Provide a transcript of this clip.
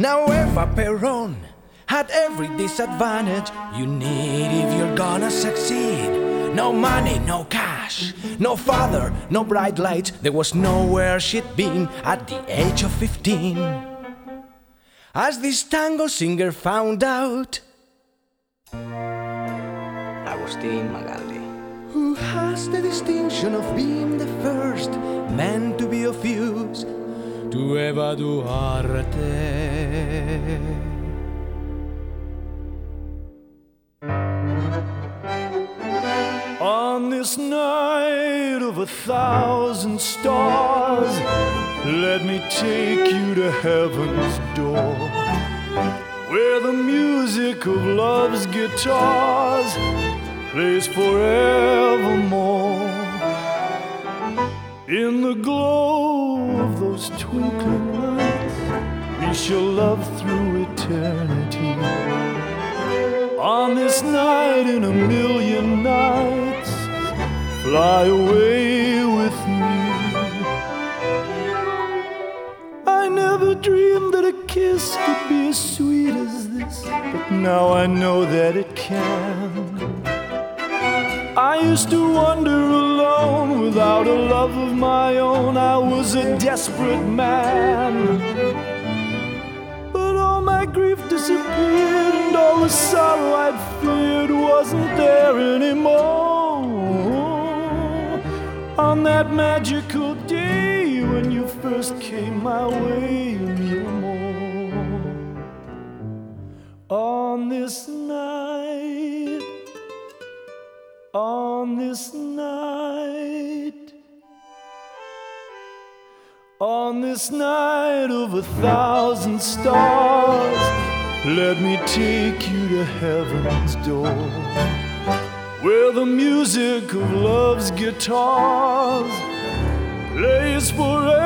Now Eva Peron had every disadvantage you need if you're gonna succeed. No money, no cash, no father, no bright lights. There was nowhere she'd been at the age of 15. As this tango singer found out, Agustín Magaldi. who has the distinction of being the first man to be of use to Eva Duarte. On this night of a thousand stars, let me take you to heaven's door, where the music of love's guitars plays forevermore. In the glow those twinkling lights, we shall love through eternity. On this night in a million nights, fly away with me. I never dreamed that a kiss could be as sweet as this, but now I know that it can. I used to wonder without a love of my own. I was a desperate man. But all my grief disappeared, and all the sorrow I'd feared wasn't there anymore. On that magical day when you first came my way, more. On this night on this night. On this night of a thousand stars, let me take you to heaven's door, where the music of love's guitars plays forever.